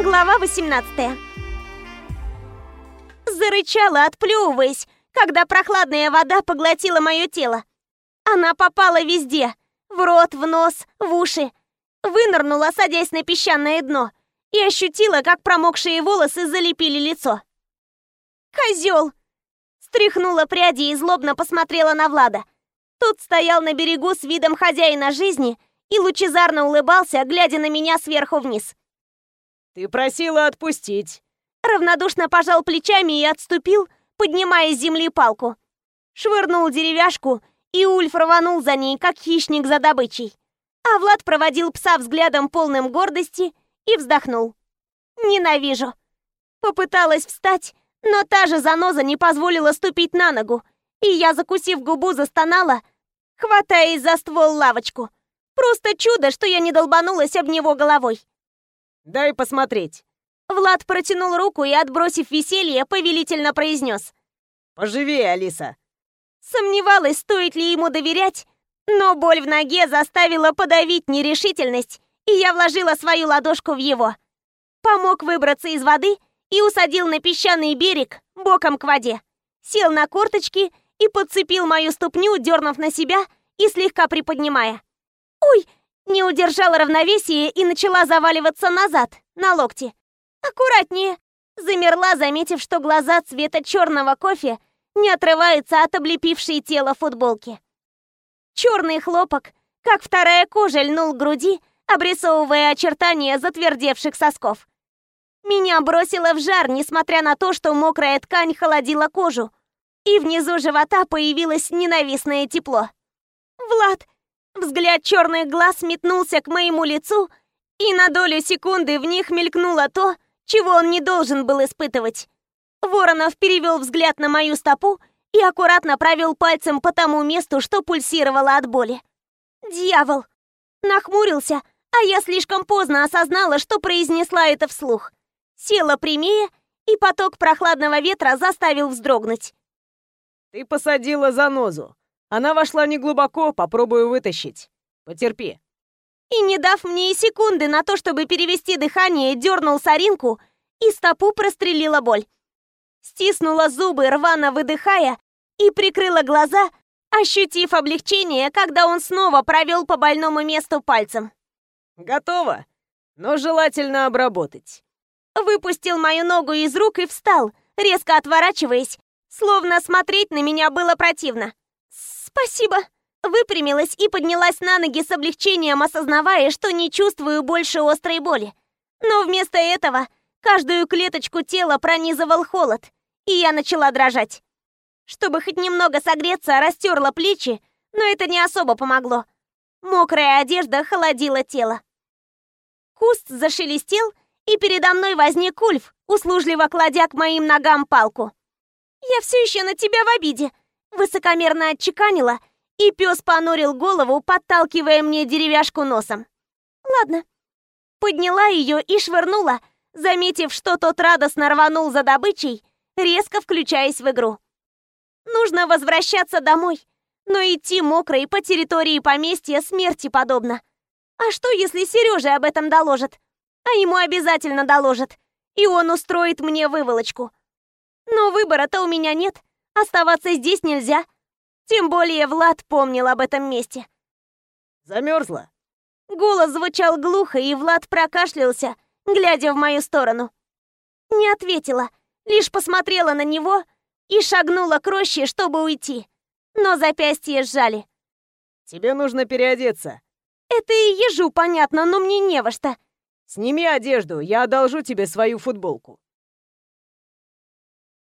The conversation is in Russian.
Глава 18 Зарычала, отплевываясь, когда прохладная вода поглотила мое тело. Она попала везде. В рот, в нос, в уши. Вынырнула, садясь на песчаное дно, и ощутила, как промокшие волосы залепили лицо. «Козел!» Стряхнула пряди и злобно посмотрела на Влада. Тот стоял на берегу с видом хозяина жизни и лучезарно улыбался, глядя на меня сверху вниз. «Ты просила отпустить!» Равнодушно пожал плечами и отступил, поднимая с земли палку. Швырнул деревяшку, и Ульф рванул за ней, как хищник за добычей. А Влад проводил пса взглядом полным гордости и вздохнул. «Ненавижу!» Попыталась встать, но та же заноза не позволила ступить на ногу, и я, закусив губу, застонала, хватаясь за ствол лавочку. Просто чудо, что я не долбанулась об него головой. «Дай посмотреть!» Влад протянул руку и, отбросив веселье, повелительно произнес. «Поживее, Алиса!» Сомневалась, стоит ли ему доверять, но боль в ноге заставила подавить нерешительность, и я вложила свою ладошку в его. Помог выбраться из воды и усадил на песчаный берег, боком к воде. Сел на корточки и подцепил мою ступню, дернув на себя и слегка приподнимая. «Ой!» Не удержала равновесие и начала заваливаться назад, на локти. «Аккуратнее!» Замерла, заметив, что глаза цвета черного кофе не отрываются от облепившей тело футболки. Черный хлопок, как вторая кожа, льнул к груди, обрисовывая очертания затвердевших сосков. Меня бросило в жар, несмотря на то, что мокрая ткань холодила кожу, и внизу живота появилось ненавистное тепло. «Влад!» Взгляд черных глаз метнулся к моему лицу, и на долю секунды в них мелькнуло то, чего он не должен был испытывать. Воронов перевел взгляд на мою стопу и аккуратно провел пальцем по тому месту, что пульсировало от боли. «Дьявол!» Нахмурился, а я слишком поздно осознала, что произнесла это вслух. Села прямее, и поток прохладного ветра заставил вздрогнуть. «Ты посадила занозу. Она вошла неглубоко, попробую вытащить. Потерпи». И не дав мне и секунды на то, чтобы перевести дыхание, дернул соринку, и стопу прострелила боль. Стиснула зубы, рвано выдыхая, и прикрыла глаза, ощутив облегчение, когда он снова провел по больному месту пальцем. «Готово, но желательно обработать». Выпустил мою ногу из рук и встал, резко отворачиваясь, словно смотреть на меня было противно. «Спасибо!» Выпрямилась и поднялась на ноги с облегчением, осознавая, что не чувствую больше острой боли. Но вместо этого каждую клеточку тела пронизывал холод, и я начала дрожать. Чтобы хоть немного согреться, растерла плечи, но это не особо помогло. Мокрая одежда холодила тело. Куст зашелестел, и передо мной возник Ульф, услужливо кладя к моим ногам палку. «Я все еще на тебя в обиде», — высокомерно отчеканила, и пес понурил голову, подталкивая мне деревяшку носом. «Ладно». Подняла ее и швырнула, заметив, что тот радостно рванул за добычей, резко включаясь в игру. Нужно возвращаться домой, но идти мокрой по территории поместья смерти подобно. А что, если Сережа об этом доложит? А ему обязательно доложат, и он устроит мне выволочку. Но выбора-то у меня нет, оставаться здесь нельзя. Тем более Влад помнил об этом месте. Замерзла? Голос звучал глухо, и Влад прокашлялся, глядя в мою сторону. Не ответила, лишь посмотрела на него и шагнула к роще, чтобы уйти. Но запястье сжали. «Тебе нужно переодеться». «Это и ежу понятно, но мне не во что». «Сними одежду, я одолжу тебе свою футболку».